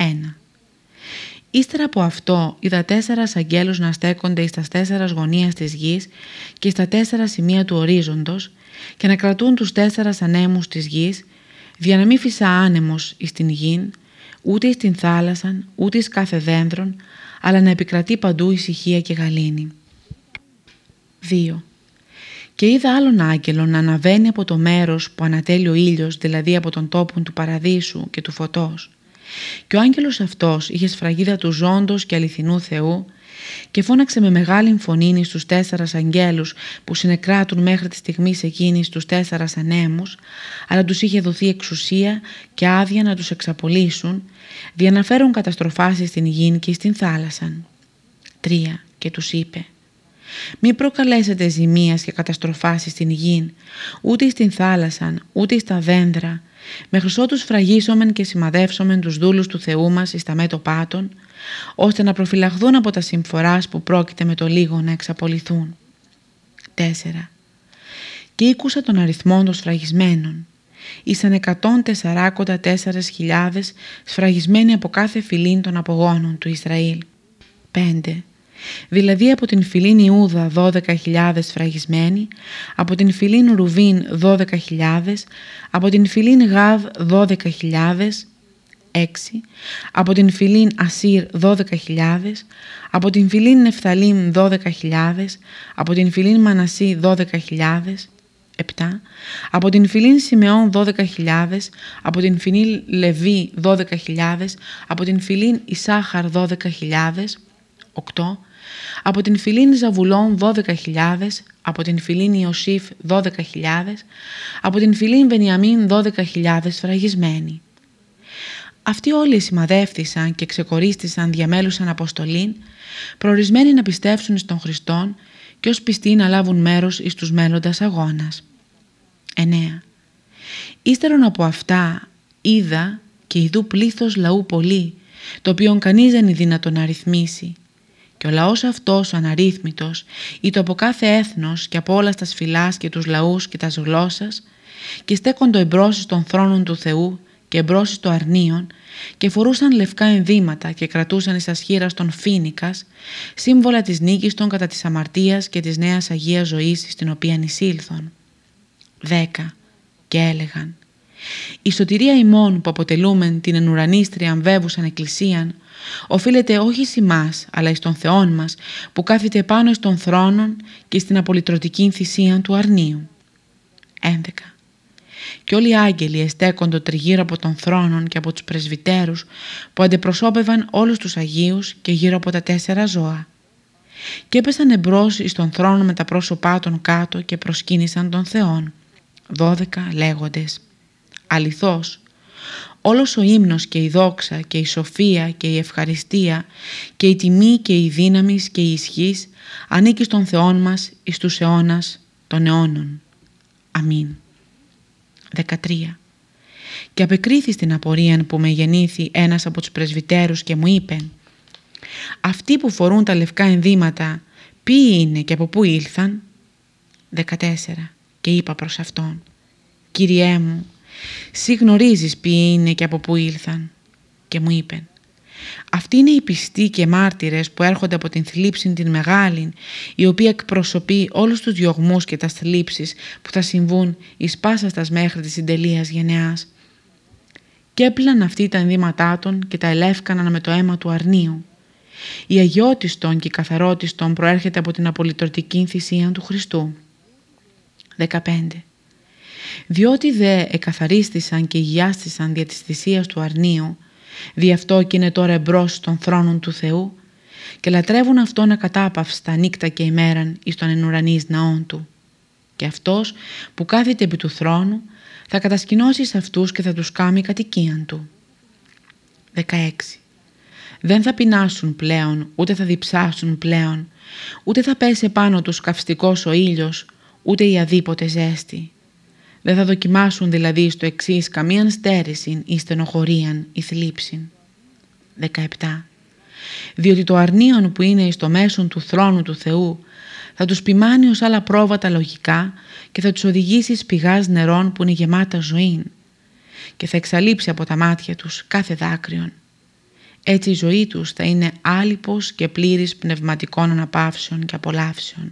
1. Ύστερα από αυτό είδα τέσσερας αγγέλους να στέκονται στα τέσσερας γωνίας της γης και στα τέσσερα σημεία του ορίζοντος και να κρατούν τους τέσσερας ανέμους της γης για να μην φυσά άνεμος εις την γην, ούτε εις την θάλασσαν, ούτε εις κάθε δένδρον, αλλά να επικρατεί παντού ησυχία και γαλήνη. 2. Και είδα άλλον άγγελο να αναβαίνει από το μέρος που ανατέλει ο ήλιος, δηλαδή από τον τόπο του παραδείσου και του φωτός. Και ο άγγελος αυτός είχε σφραγίδα του ζώντος και αληθινού Θεού και φώναξε με μεγάλη φωνή στους τέσσερας αγγέλους που συνεκράτουν μέχρι τη στιγμή εκείνης στους τέσσερας ανέμους, αλλά τους είχε δοθεί εξουσία και άδεια να τους εξαπολύσουν, δια να φέρουν καταστροφάσεις στην γη και στην θάλασσα. Τρία Και τους είπε «Μη προκαλέσετε ζημίας και καταστροφάσεις στην γη, ούτε στην θάλασσα, ούτε στα δέντρα, μέχρι ότους φραγίσομεν και σημαδεύσομεν τους δούλους του Θεού μας εις τα μέτωπά των, ώστε να προφυλαχθούν από τα συμφοράς που πρόκειται με το λίγο να εξαπολυθούν. 4. Και ήκουσα τον αριθμό των σφραγισμένων. Ήσαν 144.000 σφραγισμένοι από κάθε φυλήν των απογόνων του Ισραήλ. 5. Δηλαδή από την φυλήν Ιούδα 12.000 σφραγισμένοι, από την φυλήν Ρουβίν 12.000, από την φυλήν Γάδ 12.000, 6, από την φυλήν Ασύρ 12.000, από την φυλήν Νεφθαλήμ 12.000, από την φυλήν Μανασί 12.000, 7, από την φυλήν Σιμεών 12.000, από την φυλήν Λεβί 12.000, από την φυλήν Ισάχαρ 12.000, 8, από την φυλήν Ζαβουλών 12.000, από την φυλήν Ιωσήφ 12.000, από την φυλήν Βενιαμίν 12.000 φραγισμένοι. Αυτοί όλοι σημαδεύτησαν και ξεκορίστησαν διαμέλουσαν αποστολήν, προορισμένοι να πιστεύσουν στον Χριστόν και ως πιστοί να λάβουν μέρος εις τους μέλλοντας αγώνας. 9. Ύστερον από αυτά είδα και ειδού πλήθος λαού πολύ, το οποίο κανείς δεν είναι δυνατόν να αριθμίσει. Και ο λαός αυτός ο αναρρύθμιτος, ή το από κάθε έθνος και από όλα τας φυλάς και τους λαούς και τας γλώσσας, και στέκοντο εμπρός των θρόνων του Θεού και εμπρός στο αρνίον και φορούσαν λευκά ενδύματα και κρατούσαν εις ασχήρας των φίνικας, σύμβολα της νίκης των κατά της αμαρτίας και της νέας Αγίας ζωής στην οποία εισήλθον. 10. Και έλεγαν «Η σωτηρία ημών που αποτελούμεν την ενουρανίστρια αμβεύουσαν εκκλησίαν, οφείλεται όχι σε εμάς, αλλά εις τον Θεόν μας, που κάθεται πάνω στον θρόνων και στην απολυτρωτική θυσία του αρνίου». 11 και όλοι οι άγγελοι εστέκοντο τριγύρω από τον θρόνο και από τους πρεσβυτέρους που αντιπροσώπευαν όλους τους Αγίους και γύρω από τα τέσσερα ζώα. Και έπεσαν εμπρός εις τον θρόνο με τα πρόσωπά των κάτω και προσκύνησαν τον Θεόν. Δώδεκα λέγοντες. Αληθώς, όλος ο ύμνος και η δόξα και η σοφία και η ευχαριστία και η τιμή και η δύναμη και η ισχύς ανήκει στον Θεόν μας εις τους αιώνας των αιώνων. Αμήν. 13. Και απεκρίθη στην απορία που με γεννήθη ένας από τους πρεσβυτέρους και μου είπε «Αυτοί που φορούν τα λευκά ενδύματα, ποιοι είναι και από πού ήλθαν» 14. Και είπα προς αυτόν «Κυριέ μου, σύ γνωρίζεις ποιοι είναι και από πού ήλθαν» και μου είπε αυτοί είναι οι πιστοί και μάρτυρες που έρχονται από την θλίψη την μεγάλη, η οποία εκπροσωπεί όλους τους διωγμούς και τας θλίψεις που θα συμβούν εις πάσαστας μέχρι της συντελείας γενεάς. Και έπλαν αυτοί τα ενδύματά των και τα ελεύκαναν με το αίμα του αρνίου. Η αγιώτιστον και η καθαρότιστον προέρχεται από την απολυτρωτική θυσία του Χριστού. 15. Διότι δε εκαθαρίστησαν και υγιάστησαν δια της θυσίας του αρνίου, Δι' αυτό και είναι τώρα εμπρός των θρόνων του Θεού και λατρεύουν Αυτόν ακατάπαυστα νύκτα και ημέραν εις τον ενουρανής ναόν Του. Και Αυτός που κάθεται επί του θρόνου θα κατασκηνώσει σε αυτούς και θα τους κάνει κατοικίαν Του. 16. Δεν θα πεινάσουν πλέον, ούτε θα διψάσουν πλέον, ούτε θα πέσει πάνω τους καυστικός ο ήλιος, ούτε η αδίποτε ζέστη. Δεν θα δοκιμάσουν δηλαδή στο εξής καμίαν στέρηση ή στενοχωρίαν ή θλίψη. 17. Διότι το αρνίον που είναι εις το μέσον του θρόνου του Θεού θα τους ποιμάνει ως άλλα πρόβατα λογικά και θα τους οδηγήσει εις πηγάς νερών που είναι γεμάτα ζωή και θα εξαλείψει από τα μάτια τους κάθε δάκρυον. Έτσι η ζωή τους θα είναι άλυπος και πλήρης πνευματικών αναπαύσεων και απολαύσεων.